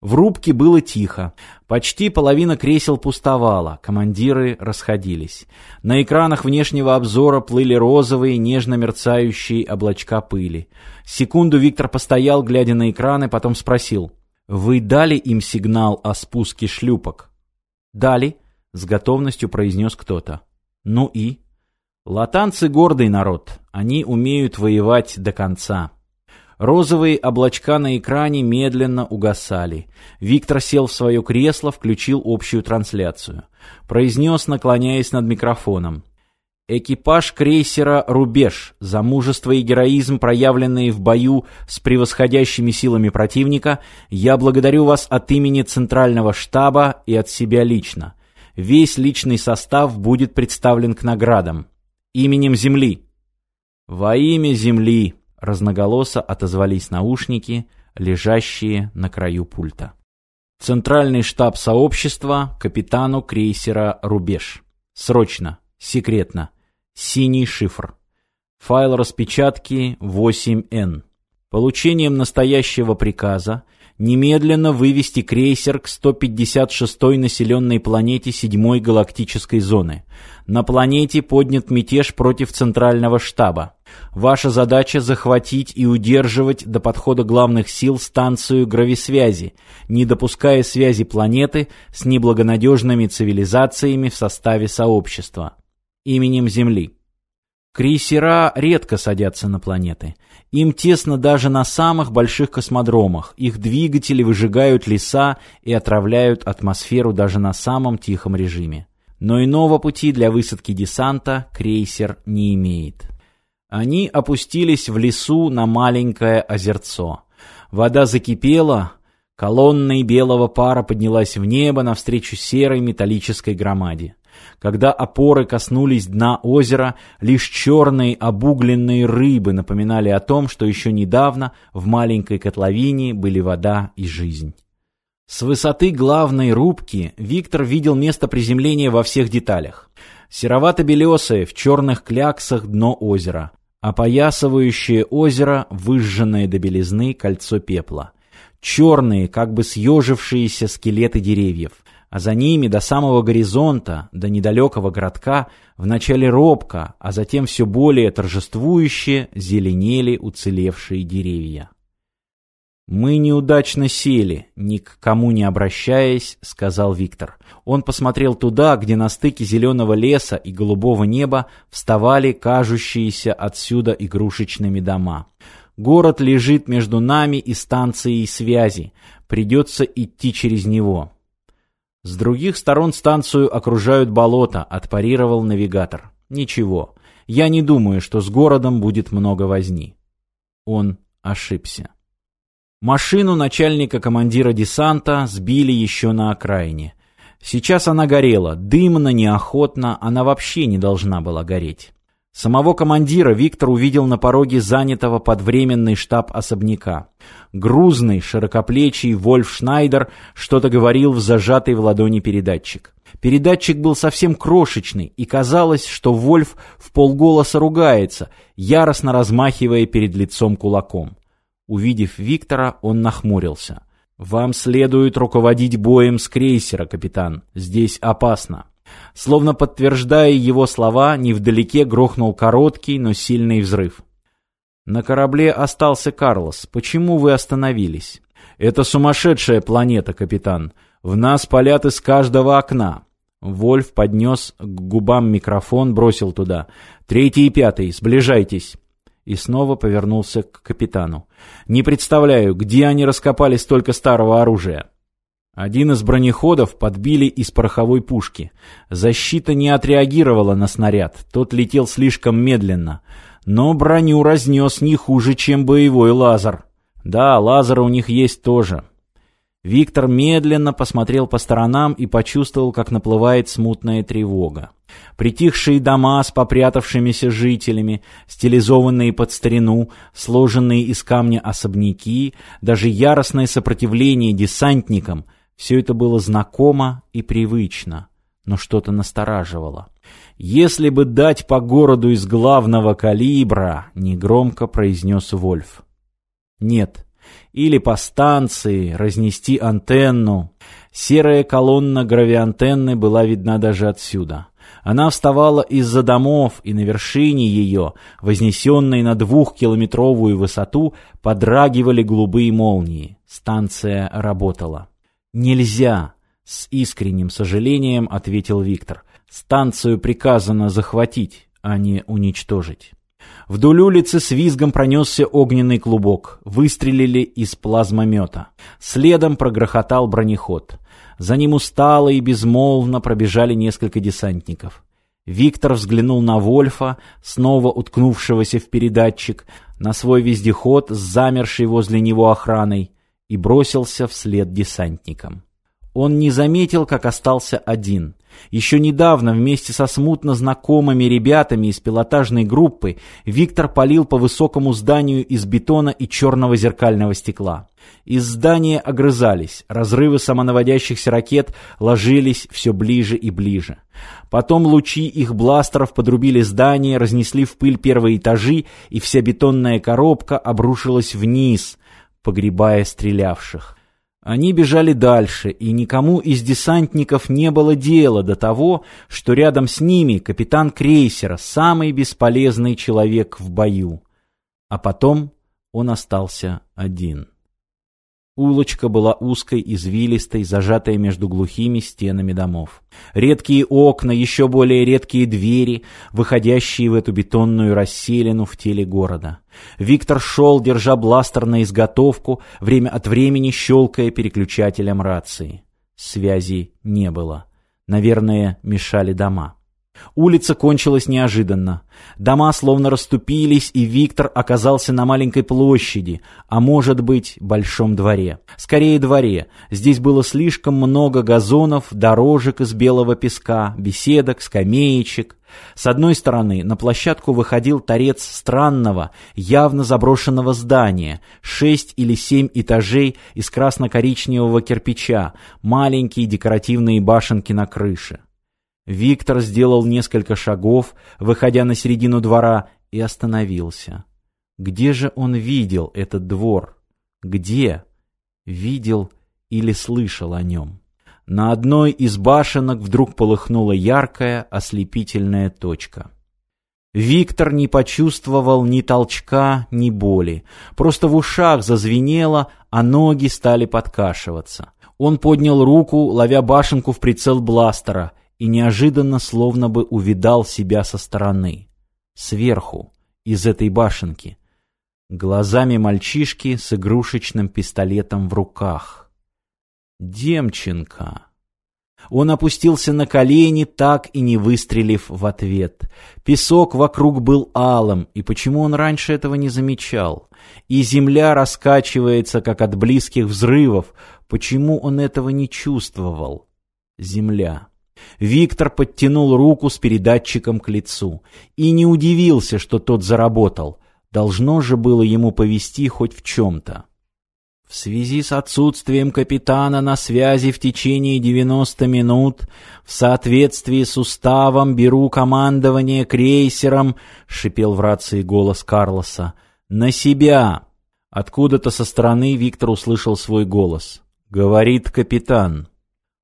В рубке было тихо. Почти половина кресел пустовала, командиры расходились. На экранах внешнего обзора плыли розовые, нежно мерцающие облачка пыли. Секунду Виктор постоял, глядя на экраны, потом спросил. «Вы дали им сигнал о спуске шлюпок?» «Дали», — с готовностью произнес кто-то. «Ну и?» «Латанцы гордый народ. Они умеют воевать до конца». Розовые облачка на экране медленно угасали. Виктор сел в свое кресло, включил общую трансляцию. Произнес, наклоняясь над микрофоном. Экипаж крейсера «Рубеж» за мужество и героизм, проявленные в бою с превосходящими силами противника, я благодарю вас от имени Центрального штаба и от себя лично. Весь личный состав будет представлен к наградам. Именем Земли. Во имя Земли, Разноголосо отозвались наушники, лежащие на краю пульта. Центральный штаб сообщества капитану крейсера «Рубеж». Срочно, секретно. Синий шифр. Файл распечатки 8Н. Получением настоящего приказа немедленно вывести крейсер к 156-й населенной планете 7-й галактической зоны. На планете поднят мятеж против Центрального штаба. Ваша задача захватить и удерживать до подхода главных сил станцию грависвязи, не допуская связи планеты с неблагонадежными цивилизациями в составе сообщества. Именем Земли. Крейсера редко садятся на планеты. Им тесно даже на самых больших космодромах. Их двигатели выжигают леса и отравляют атмосферу даже на самом тихом режиме. Но иного пути для высадки десанта крейсер не имеет. Они опустились в лесу на маленькое озерцо. Вода закипела, колонной белого пара поднялась в небо навстречу серой металлической громаде. Когда опоры коснулись дна озера, лишь черные обугленные рыбы напоминали о том, что еще недавно в маленькой котловине были вода и жизнь. С высоты главной рубки Виктор видел место приземления во всех деталях. Серовато-белесое в черных кляксах дно озера, опоясывающее озеро, выжженное до белизны кольцо пепла. Черные, как бы съежившиеся скелеты деревьев, а за ними до самого горизонта, до недалекого городка, вначале робко, а затем все более торжествующе зеленели уцелевшие деревья. «Мы неудачно сели, ни к кому не обращаясь», — сказал Виктор. Он посмотрел туда, где на стыке зеленого леса и голубого неба вставали кажущиеся отсюда игрушечными дома. «Город лежит между нами и станцией связи. Придется идти через него». «С других сторон станцию окружают болота», — отпарировал навигатор. «Ничего. Я не думаю, что с городом будет много возни». Он ошибся. Машину начальника-командира десанта сбили еще на окраине. Сейчас она горела, дымно, неохотно, она вообще не должна была гореть. Самого командира Виктор увидел на пороге занятого под временный штаб особняка. Грузный, широкоплечий Вольф Шнайдер что-то говорил в зажатый в ладони передатчик. Передатчик был совсем крошечный, и казалось, что Вольф в полголоса ругается, яростно размахивая перед лицом кулаком. Увидев Виктора, он нахмурился. «Вам следует руководить боем с крейсера, капитан. Здесь опасно». Словно подтверждая его слова, невдалеке грохнул короткий, но сильный взрыв. «На корабле остался Карлос. Почему вы остановились?» «Это сумасшедшая планета, капитан. В нас палят из каждого окна». Вольф поднес к губам микрофон, бросил туда. «Третий и пятый, сближайтесь» и снова повернулся к капитану. «Не представляю, где они раскопали столько старого оружия?» Один из бронеходов подбили из пороховой пушки. Защита не отреагировала на снаряд, тот летел слишком медленно. Но броню разнес не хуже, чем боевой лазер. Да, лазеры у них есть тоже. Виктор медленно посмотрел по сторонам и почувствовал, как наплывает смутная тревога. Притихшие дома с попрятавшимися жителями, стилизованные под старину, сложенные из камня особняки, даже яростное сопротивление десантникам — все это было знакомо и привычно, но что-то настораживало. «Если бы дать по городу из главного калибра», — негромко произнес Вольф. «Нет, Или по станции разнести антенну. Серая колонна гравиантенны была видна даже отсюда. Она вставала из-за домов, и на вершине ее, вознесенной на двухкилометровую высоту, подрагивали голубые молнии. Станция работала. «Нельзя!» — с искренним сожалением ответил Виктор. «Станцию приказано захватить, а не уничтожить». Вдоль улицы с визгом пронесся огненный клубок. Выстрелили из плазмомета. Следом прогрохотал бронеход. За ним устало и безмолвно пробежали несколько десантников. Виктор взглянул на Вольфа, снова уткнувшегося в передатчик, на свой вездеход с замершей возле него охраной, и бросился вслед десантникам. Он не заметил, как остался один. Еще недавно вместе со смутно знакомыми ребятами из пилотажной группы Виктор полил по высокому зданию из бетона и черного зеркального стекла. Из здания огрызались, разрывы самонаводящихся ракет ложились все ближе и ближе. Потом лучи их бластеров подрубили здание, разнесли в пыль первые этажи, и вся бетонная коробка обрушилась вниз, погребая стрелявших. Они бежали дальше, и никому из десантников не было дела до того, что рядом с ними капитан крейсера, самый бесполезный человек в бою. А потом он остался один. Улочка была узкой, извилистой, зажатой между глухими стенами домов. Редкие окна, еще более редкие двери, выходящие в эту бетонную расселину в теле города. Виктор шел, держа бластер на изготовку, время от времени щелкая переключателем рации. Связи не было. Наверное, мешали дома. Улица кончилась неожиданно. Дома словно расступились, и Виктор оказался на маленькой площади, а может быть, большом дворе. Скорее дворе. Здесь было слишком много газонов, дорожек из белого песка, беседок, скамеечек. С одной стороны на площадку выходил торец странного, явно заброшенного здания, шесть или семь этажей из красно-коричневого кирпича, маленькие декоративные башенки на крыше. Виктор сделал несколько шагов, выходя на середину двора, и остановился. Где же он видел этот двор? Где? Видел или слышал о нем? На одной из башенок вдруг полыхнула яркая, ослепительная точка. Виктор не почувствовал ни толчка, ни боли. Просто в ушах зазвенело, а ноги стали подкашиваться. Он поднял руку, ловя башенку в прицел бластера, и неожиданно словно бы увидал себя со стороны. Сверху, из этой башенки. Глазами мальчишки с игрушечным пистолетом в руках. Демченко. Он опустился на колени, так и не выстрелив в ответ. Песок вокруг был алым, и почему он раньше этого не замечал? И земля раскачивается, как от близких взрывов. Почему он этого не чувствовал? Земля. Виктор подтянул руку с передатчиком к лицу и не удивился, что тот заработал. Должно же было ему повести хоть в чем-то. В связи с отсутствием капитана на связи в течение 90 минут, в соответствии с уставом беру командование крейсером, шипел в рации голос Карлоса. На себя. Откуда-то со стороны Виктор услышал свой голос. Говорит капитан.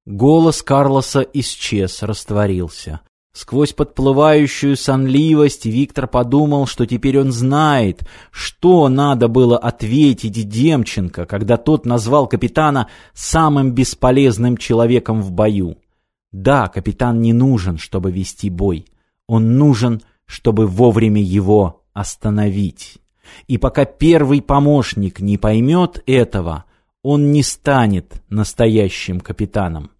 Голос Карлоса исчез, растворился. Сквозь подплывающую сонливость Виктор подумал, что теперь он знает, что надо было ответить Демченко, когда тот назвал капитана самым бесполезным человеком в бою. Да, капитан не нужен, чтобы вести бой. Он нужен, чтобы вовремя его остановить. И пока первый помощник не поймет этого, он не станет настоящим капитаном.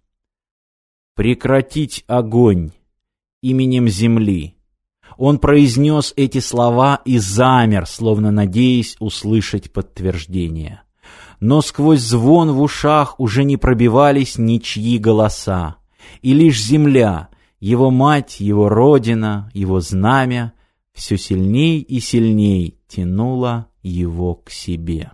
«Прекратить огонь! Именем земли!» Он произнес эти слова и замер, словно надеясь услышать подтверждение. Но сквозь звон в ушах уже не пробивались ничьи голоса, и лишь земля, его мать, его родина, его знамя все сильней и сильней тянула его к себе.